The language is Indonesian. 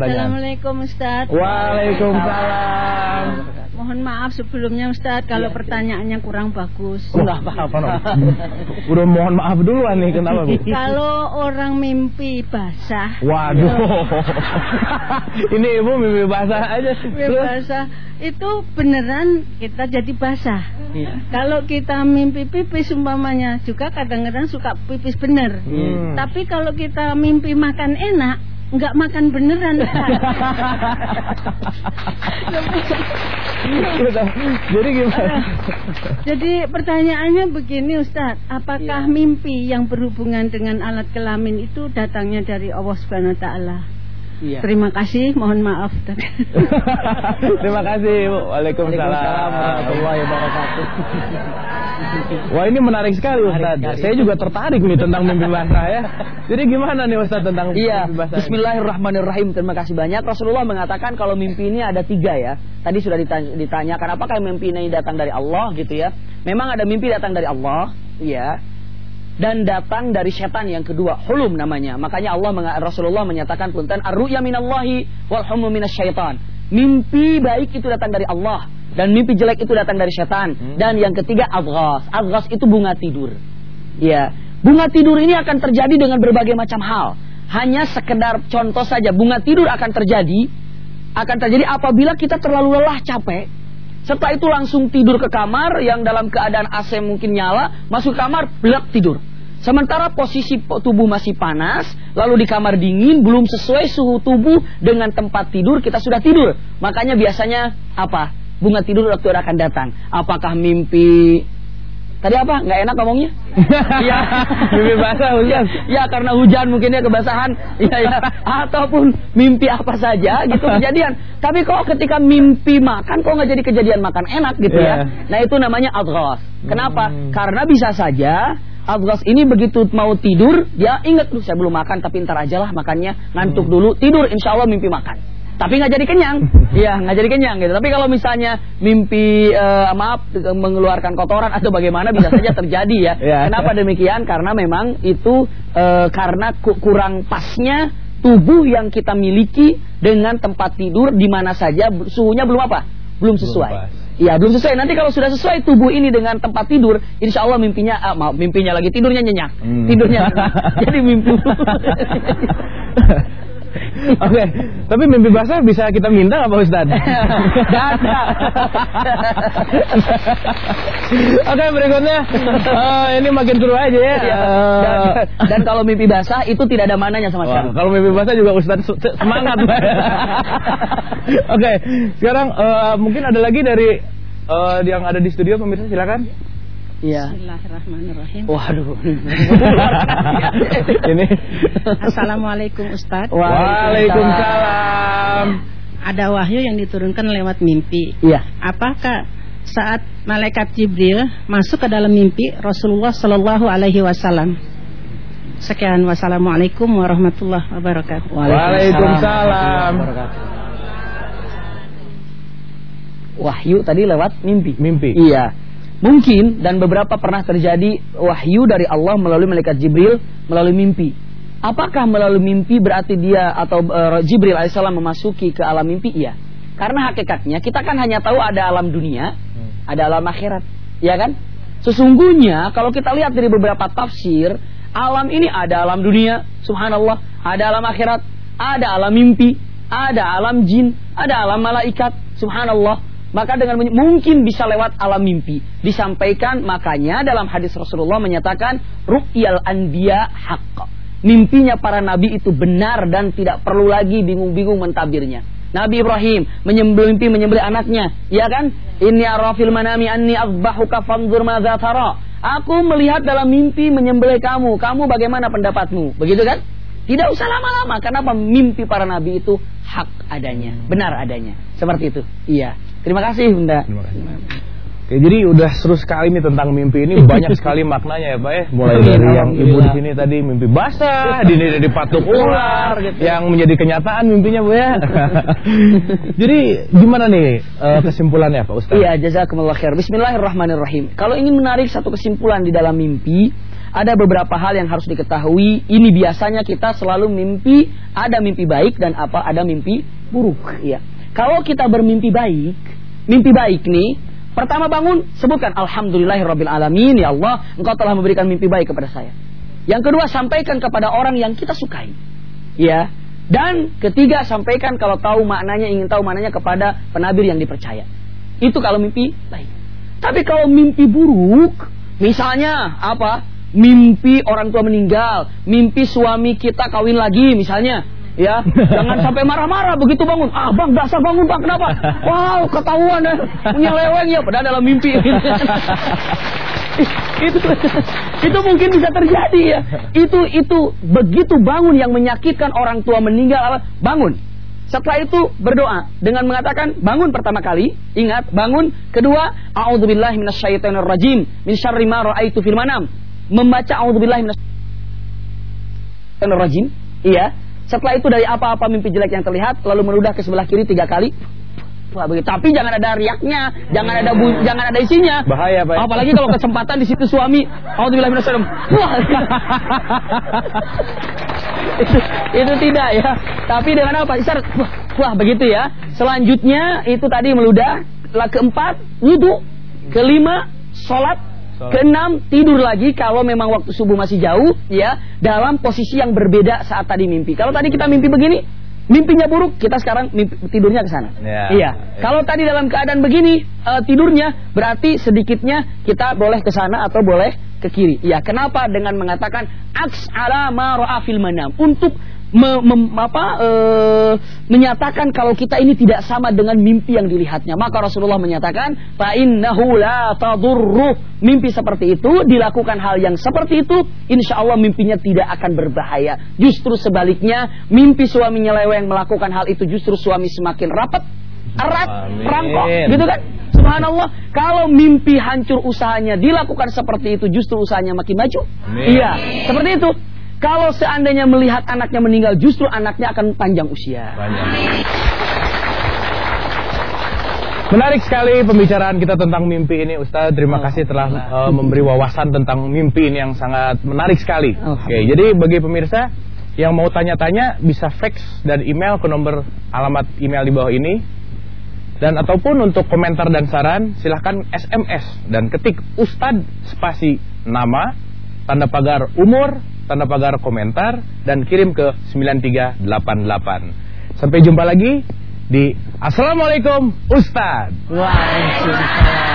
Assalamualaikum Ustaz. Waalaikumsalam. Mohon maaf sebelumnya Ustaz kalau Ya, pertanyaannya kurang bagus. Enggak apa-apa. no. Udah mohon maaf duluan nih kenapa Bu? Kalau orang mimpi basah, Waduh. Ini Ibu mimpi basah aja. mimpi basah itu beneran kita jadi basah. Iya. Kalau kita mimpi pipis umpamanya juga kadang-kadang suka pipis bener. Hmm. Tapi kalau kita mimpi makan enak, nggak makan beneran. Ustaz. Jadi gimana? Jadi pertanyaannya begini Ustadz, apakah Iya. mimpi yang berhubungan dengan alat kelamin itu datangnya dari Allah Subhanahu wa taala? Iya. Terima kasih, mohon maaf. Terima kasih. Waalaikumsalam warahmatullahi wabarakatuh. Wah ini menarik sekali Ustaz. sekali. Saya juga tertarik nih tentang mimpi basah ya. Jadi gimana nih Ustaz tentang Iya, mimpi basah? Bismillahirrahmanirrahim. Terima kasih banyak. Rasulullah mengatakan kalau mimpi ini ada tiga ya. Tadi sudah ditanya, ditanyakan apakah mimpi ini datang dari Allah gitu ya. Memang ada mimpi datang dari Allah, ya. Dan datang dari setan yang kedua, hulum namanya. Makanya Allah Rasulullah menyatakan punten ar-ru'ya minallahi wal hulmu minasyaitan. Mimpi baik itu datang dari Allah dan mimpi jelek itu datang dari setan. Hmm. Dan yang ketiga adghas. Adghas itu bunga tidur. Ya, bunga tidur ini akan terjadi dengan berbagai macam hal. Hanya sekedar contoh saja, bunga tidur akan terjadi akan terjadi apabila kita terlalu lelah capek. Setelah itu langsung tidur ke kamar yang dalam keadaan AC mungkin nyala, masuk kamar, belak tidur. Sementara posisi po- tubuh masih panas, lalu di kamar dingin, belum sesuai suhu tubuh dengan tempat tidur, kita sudah tidur. Makanya biasanya apa? Bunga tidur waktu akan datang. Apakah mimpi Tadi apa? Nggak enak ngomongnya? Iya. Mimpi basah, Ustaz. Ya, karena hujan mungkin ya kebasahan. Iya, ya. Ataupun mimpi apa saja gitu kejadian. Tapi kok ketika mimpi makan kok nggak jadi kejadian makan enak gitu Iya. ya. Nah, itu namanya adghas. Kenapa? Hmm. Karena bisa saja adghas ini begitu mau tidur, dia ingat tuh saya belum makan tapi ntar aja lah makannya, ngantuk Hmm. dulu, tidur insya Allah mimpi makan. Tapi nggak jadi kenyang, Iya nggak jadi kenyang gitu. Tapi kalau misalnya mimpi eh, maaf mengeluarkan kotoran atau bagaimana bisa saja terjadi ya. Iya. Kenapa demikian? Karena memang itu eh, karena ku- kurang pasnya tubuh yang kita miliki dengan tempat tidur di mana saja suhunya belum apa? Belum sesuai. pas. Iya belum sesuai. Nanti kalau sudah sesuai tubuh ini dengan tempat tidur, insya Allah mimpinya, ah, maaf, mimpinya lagi tidurnya nyenyak, Hmm. tidurnya nyenyak. jadi mimpi. Oke, tapi mimpi basah bisa kita minta nggak Pak Ustaz? Nggak ada. Oke berikutnya, Eh, ini makin seru aja ya. Iya. Eh, dan, dan kalau mimpi basah itu tidak ada mananya sama sekali. kalau mimpi basah juga Ustaz semangat. Oke, sekarang eh, mungkin ada lagi dari eh, yang ada di studio pemirsa silakan. Iya. Bismillahirrahmanirrahim. Waduh. ini. Assalamualaikum Ustadz. Waalaikumsalam. Ada wahyu yang diturunkan lewat mimpi. Iya. Apakah saat malaikat Jibril masuk ke dalam mimpi Rasulullah Shallallahu Alaihi Wasallam? Sekian wassalamualaikum warahmatullahi wabarakatuh. Waalaikumsalam. Wahyu tadi lewat mimpi. Mimpi. Iya. Mungkin dan beberapa pernah terjadi wahyu dari Allah melalui malaikat Jibril melalui mimpi. Apakah melalui mimpi berarti dia atau eh, Jibril alaihissalam memasuki ke alam mimpi? Iya. Karena hakikatnya kita kan hanya tahu ada alam dunia, ada alam akhirat, ya kan? Sesungguhnya kalau kita lihat dari beberapa tafsir, alam ini ada alam dunia, subhanallah, ada alam akhirat, ada alam mimpi, ada alam jin, ada alam malaikat, subhanallah. Maka dengan mungkin bisa lewat alam mimpi disampaikan makanya dalam hadis Rasulullah menyatakan ru'yal anbiya haqq. Mimpinya para nabi itu benar dan tidak perlu lagi bingung-bingung mentabirnya. Nabi Ibrahim menyembelih mimpi menyembelih anaknya, ya kan? Inni arafil manami anni azbahuka fanzur madza. Aku melihat dalam mimpi menyembelih kamu. Kamu bagaimana pendapatmu? Begitu kan? Tidak usah lama-lama. Kenapa mimpi para nabi itu hak adanya, benar adanya. Seperti itu. Iya. Terima kasih, Bunda. Terima kasih. Oke, jadi udah seru sekali nih tentang mimpi ini banyak sekali maknanya ya Pak ya. Mulai Amin, dari yang ibu di sini tadi mimpi basah, di ini dipatuk ular, Gitu. yang menjadi kenyataan mimpinya Bu ya. jadi gimana nih eh, kesimpulannya Pak Ustaz? Iya, jazakumullah khair. Bismillahirrahmanirrahim. Kalau ingin menarik satu kesimpulan di dalam mimpi, ada beberapa hal yang harus diketahui. Ini biasanya kita selalu mimpi ada mimpi baik dan apa ada mimpi buruk. Ya. Kalau kita bermimpi baik, mimpi baik nih, pertama bangun sebutkan alhamdulillahirabbil alamin ya Allah, Engkau telah memberikan mimpi baik kepada saya. Yang kedua sampaikan kepada orang yang kita sukai. Ya. Dan ketiga sampaikan kalau tahu maknanya ingin tahu maknanya kepada penabir yang dipercaya. Itu kalau mimpi baik. Tapi kalau mimpi buruk, misalnya apa? Mimpi orang tua meninggal, mimpi suami kita kawin lagi misalnya, ya jangan sampai marah-marah begitu bangun ah bang dasar bangun bang kenapa wow ketahuan ya nyeleweng ya padahal dalam mimpi itu itu mungkin bisa terjadi ya. Itu itu begitu bangun yang menyakitkan orang tua meninggal apa? Bangun. Setelah itu berdoa dengan mengatakan bangun pertama kali, ingat bangun. Kedua, a'udzubillahi minasyaitonirrajim min syarri ma raaitu fil manam. Membaca a'udzubillahi minasyaitonirrajim. Iya. Setelah itu dari apa-apa mimpi jelek yang terlihat lalu meludah ke sebelah kiri tiga kali Wah, begitu. Tapi jangan ada riaknya, jangan ada bu, jangan ada isinya. Bahaya, Pak. Apalagi kalau kesempatan di situ suami, auzubillahi minasyaitonir Wah. itu, itu tidak ya. Tapi dengan apa? Isar, wah, wah begitu ya. Selanjutnya itu tadi meludah. Keempat, wudhu. Kelima, sholat. Keenam, tidur lagi kalau memang waktu subuh masih jauh ya dalam posisi yang berbeda saat tadi mimpi. Kalau tadi kita mimpi begini, mimpinya buruk, kita sekarang mimpi, tidurnya ke sana. Ya, iya. Ya. Kalau tadi dalam keadaan begini uh, tidurnya, berarti sedikitnya kita boleh ke sana atau boleh ke kiri. Iya. Kenapa? Dengan mengatakan aks ala ma fil manam untuk me, me, apa, e, menyatakan kalau kita ini tidak sama dengan mimpi yang dilihatnya. Maka Rasulullah menyatakan, innahu la tadurru. Mimpi seperti itu dilakukan hal yang seperti itu, insya Allah mimpinya tidak akan berbahaya. Justru sebaliknya, mimpi suami nyeleweng melakukan hal itu justru suami semakin rapat, erat, rangkok, gitu kan? Subhanallah, kalau mimpi hancur usahanya dilakukan seperti itu, justru usahanya makin maju. Iya, seperti itu. Kalau seandainya melihat anaknya meninggal, justru anaknya akan panjang usia. Panjang. Menarik sekali pembicaraan kita tentang mimpi ini Ustaz. Terima oh, kasih telah uh, memberi wawasan tentang mimpi ini yang sangat menarik sekali. Oh, Oke, okay, jadi bagi pemirsa yang mau tanya-tanya bisa fax dan email ke nomor alamat email di bawah ini. Dan ataupun untuk komentar dan saran silahkan SMS dan ketik Ustadz spasi nama tanda pagar umur tanda pagar komentar dan kirim ke 9388. Sampai jumpa lagi di Assalamualaikum Ustaz. Waalaikumsalam.